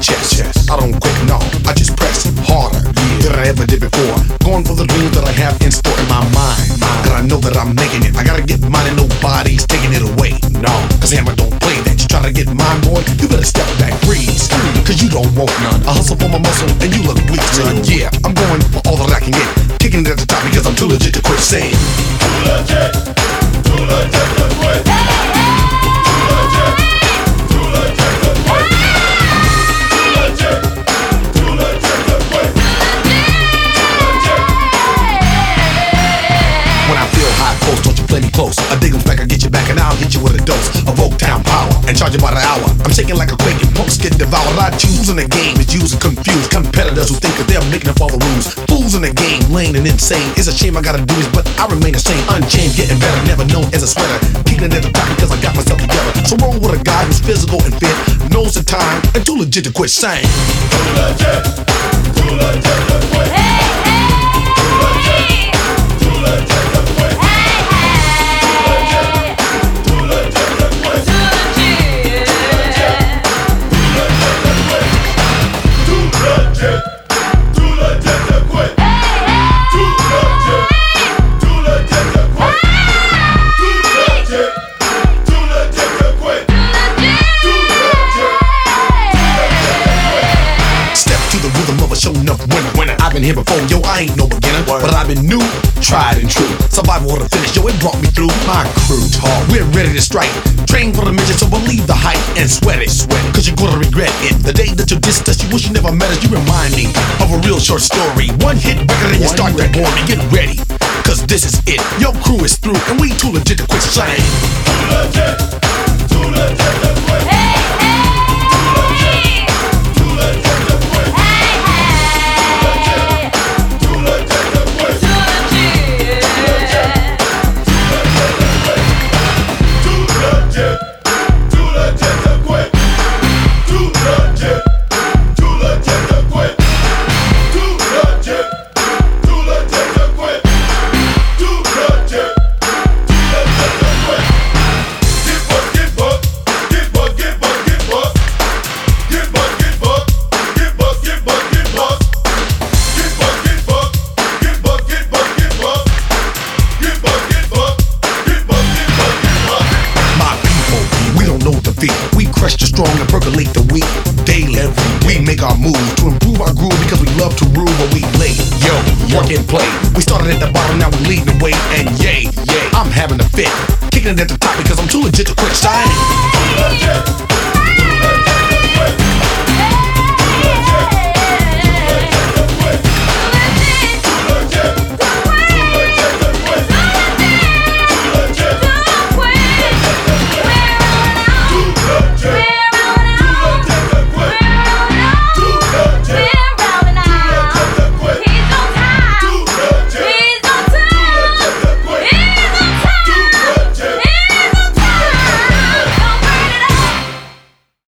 my chest. I don't quit, no, I just press harder than I ever did before. Going for the dreams that I have in store in my mind. Cause I know that I'm making it. I gotta get mine and nobody's taking it away. No, cause Hammer don't play that. You try to get mine, boy, you better step back, freeze. Cause you don't want none. I hustle for my muscle and you look weak, son. Play me close. I dig 'em back, I get you back, and I'll hit you with a dose of Oak Town power and charge you by the hour. I'm shaking like a quake and punks get devoured. I choose in the game is used and confused competitors who think that they're making up all the rules. Fools in the game, lame and insane. It's a shame I gotta do this, but I remain the same, unchanged, getting better, never known as a sweater. Keeping it at the top because I got myself together. So roll with a guy who's physical and fit, knows the time, and too legit to quit saying. Too legit, too legit to quit. Too I've been here before, yo, I ain't no beginner. But I've been new, tried and true. Survival of the finish, yo, it brought me through. My crew talk, we're ready to strike. Train for the mission, so believe the hype and sweat it. Sweat it, cause you're gonna regret it. The day that you dissed us, you wish you never met us. You remind me of a real short story. One hit record and you start that bore me. Get ready, cause this is it. Your crew is through, and we too legit to quit saying. Too legit, defeat. We crush the strong and percolate the weak. Daily, we make our move to improve our groove because we love to rule what we lay. Yo, work and play. We started at the bottom, now we're leading the way. And yay, yay, I'm having a fit. Kicking it at the top because I'm too legit to quit. Legit,